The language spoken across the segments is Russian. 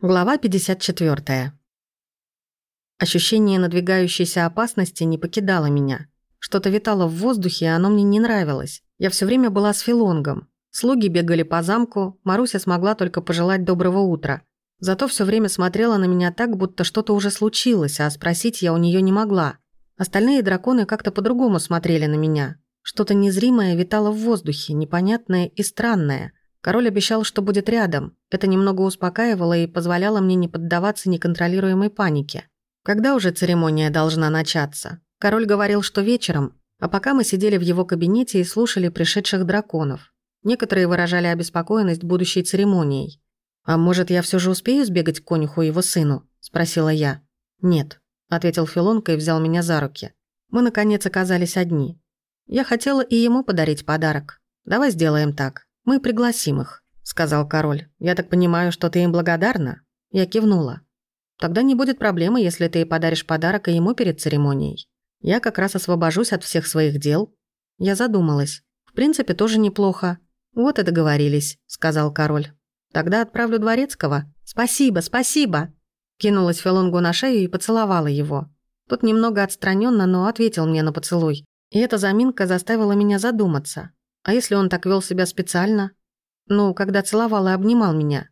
Глава 54. Ощущение надвигающейся опасности не покидало меня. Что-то витало в воздухе, и оно мне не нравилось. Я все время была с Филонгом. Слуги бегали по замку, Маруся смогла только пожелать доброго утра. Зато все время смотрела на меня так, будто что-то уже случилось, а спросить я у нее не могла. Остальные драконы как-то по-другому смотрели на меня. Что-то незримое витало в воздухе, непонятное и странное – Король обещал, что будет рядом. Это немного успокаивало и позволяло мне не поддаваться неконтролируемой панике. Когда уже церемония должна начаться? Король говорил, что вечером, а пока мы сидели в его кабинете и слушали пришедших драконов. Некоторые выражали обеспокоенность будущей церемонией. «А может, я все же успею сбегать к конюху его сыну?» – спросила я. «Нет», – ответил Филонка и взял меня за руки. Мы, наконец, оказались одни. Я хотела и ему подарить подарок. Давай сделаем так. «Мы пригласим их», — сказал король. «Я так понимаю, что ты им благодарна?» Я кивнула. «Тогда не будет проблемы, если ты подаришь подарок и ему перед церемонией. Я как раз освобожусь от всех своих дел». Я задумалась. «В принципе, тоже неплохо». «Вот и договорились», — сказал король. «Тогда отправлю дворецкого». «Спасибо, спасибо!» Кинулась Фелонгу на шею и поцеловала его. Тот немного отстраненно, но ответил мне на поцелуй. И эта заминка заставила меня задуматься. А если он так вел себя специально? Ну, когда целовал и обнимал меня.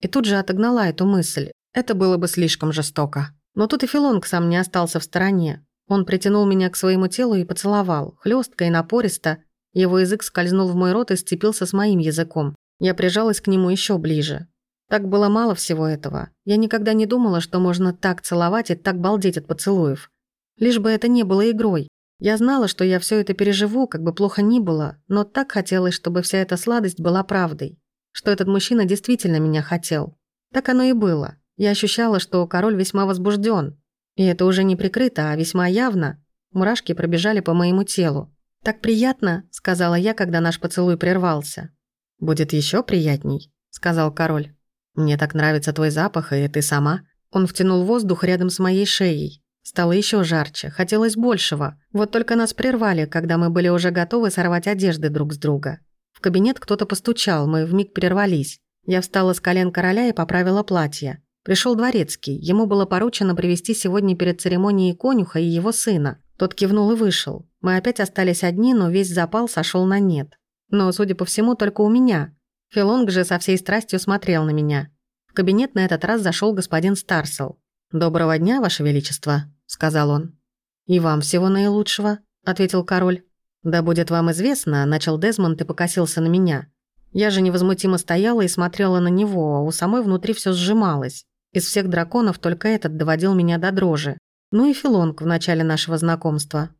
И тут же отогнала эту мысль. Это было бы слишком жестоко. Но тут и Филонг сам не остался в стороне. Он притянул меня к своему телу и поцеловал, хлестко и напористо. Его язык скользнул в мой рот и сцепился с моим языком. Я прижалась к нему еще ближе. Так было мало всего этого. Я никогда не думала, что можно так целовать и так балдеть от поцелуев. Лишь бы это не было игрой. Я знала, что я все это переживу, как бы плохо ни было, но так хотелось, чтобы вся эта сладость была правдой. Что этот мужчина действительно меня хотел. Так оно и было. Я ощущала, что король весьма возбужден, И это уже не прикрыто, а весьма явно. Мурашки пробежали по моему телу. «Так приятно», — сказала я, когда наш поцелуй прервался. «Будет еще приятней», — сказал король. «Мне так нравится твой запах, и ты сама». Он втянул воздух рядом с моей шеей. Стало еще жарче, хотелось большего. Вот только нас прервали, когда мы были уже готовы сорвать одежды друг с друга. В кабинет кто-то постучал, мы вмиг прервались. Я встала с колен короля и поправила платье. Пришел дворецкий, ему было поручено привести сегодня перед церемонией конюха и его сына. Тот кивнул и вышел. Мы опять остались одни, но весь запал сошел на нет. Но, судя по всему, только у меня. Филонг же со всей страстью смотрел на меня. В кабинет на этот раз зашел господин Старсел. «Доброго дня, Ваше Величество», — сказал он. «И вам всего наилучшего», — ответил король. «Да будет вам известно», — начал Дезмонд и покосился на меня. Я же невозмутимо стояла и смотрела на него, а у самой внутри все сжималось. Из всех драконов только этот доводил меня до дрожи. Ну и Филонг в начале нашего знакомства.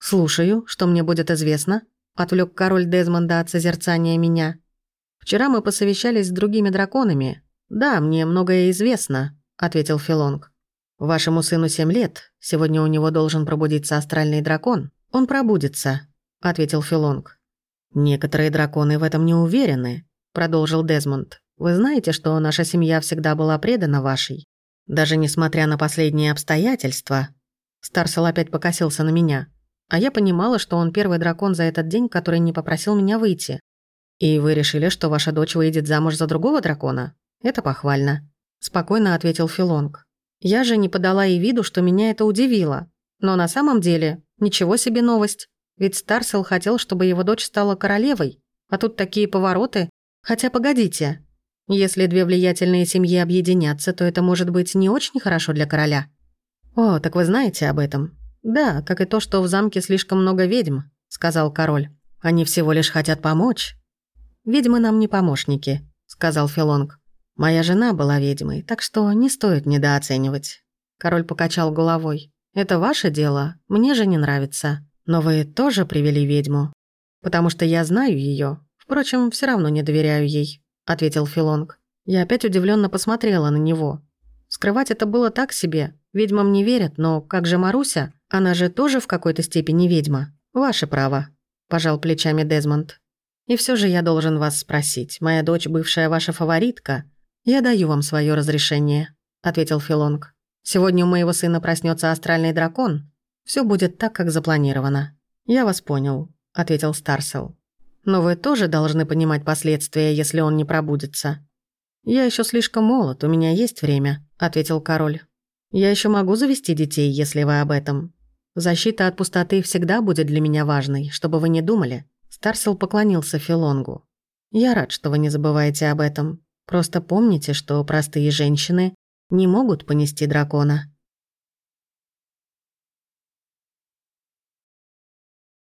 «Слушаю, что мне будет известно», — отвлек король Дезмонда от созерцания меня. «Вчера мы посовещались с другими драконами. Да, мне многое известно, ответил Филонг. «Вашему сыну семь лет. Сегодня у него должен пробудиться астральный дракон. Он пробудится», — ответил Филонг. «Некоторые драконы в этом не уверены», — продолжил Дезмонд. «Вы знаете, что наша семья всегда была предана вашей? Даже несмотря на последние обстоятельства». Старсел опять покосился на меня. А я понимала, что он первый дракон за этот день, который не попросил меня выйти. «И вы решили, что ваша дочь выйдет замуж за другого дракона? Это похвально спокойно ответил Филонг. Я же не подала и виду, что меня это удивило. Но на самом деле, ничего себе новость. Ведь Старсел хотел, чтобы его дочь стала королевой. А тут такие повороты. Хотя погодите. Если две влиятельные семьи объединятся, то это может быть не очень хорошо для короля. О, так вы знаете об этом? Да, как и то, что в замке слишком много ведьм, сказал король. Они всего лишь хотят помочь. Ведьмы нам не помощники, сказал Филонг. Моя жена была ведьмой, так что не стоит недооценивать. Король покачал головой. Это ваше дело, мне же не нравится. Но вы тоже привели ведьму. Потому что я знаю ее. Впрочем, все равно не доверяю ей, ответил Филонг. Я опять удивленно посмотрела на него. Скрывать это было так себе. Ведьмам не верят, но как же Маруся? Она же тоже в какой-то степени ведьма. Ваше право, пожал плечами Дезмонд. И все же я должен вас спросить. Моя дочь бывшая ваша фаворитка, «Я даю вам свое разрешение», — ответил Филонг. «Сегодня у моего сына проснется астральный дракон. Все будет так, как запланировано». «Я вас понял», — ответил Старсел. «Но вы тоже должны понимать последствия, если он не пробудится». «Я еще слишком молод, у меня есть время», — ответил король. «Я еще могу завести детей, если вы об этом. Защита от пустоты всегда будет для меня важной, чтобы вы не думали». Старсел поклонился Филонгу. «Я рад, что вы не забываете об этом. Просто помните, что простые женщины не могут понести дракона».